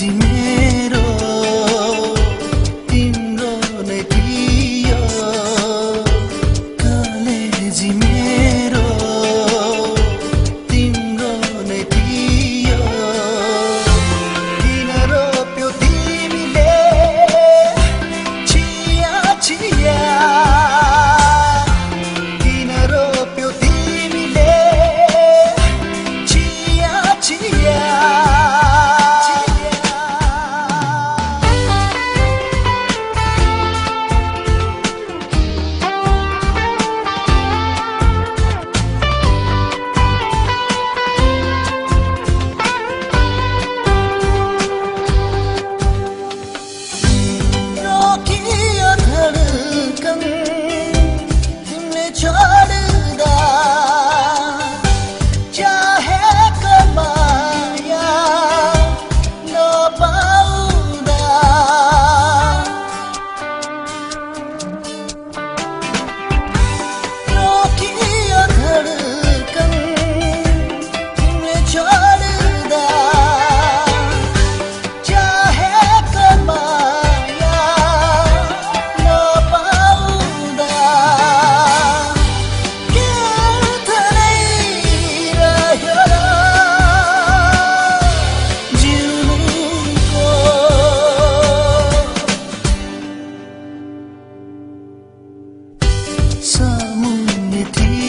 de mim. empty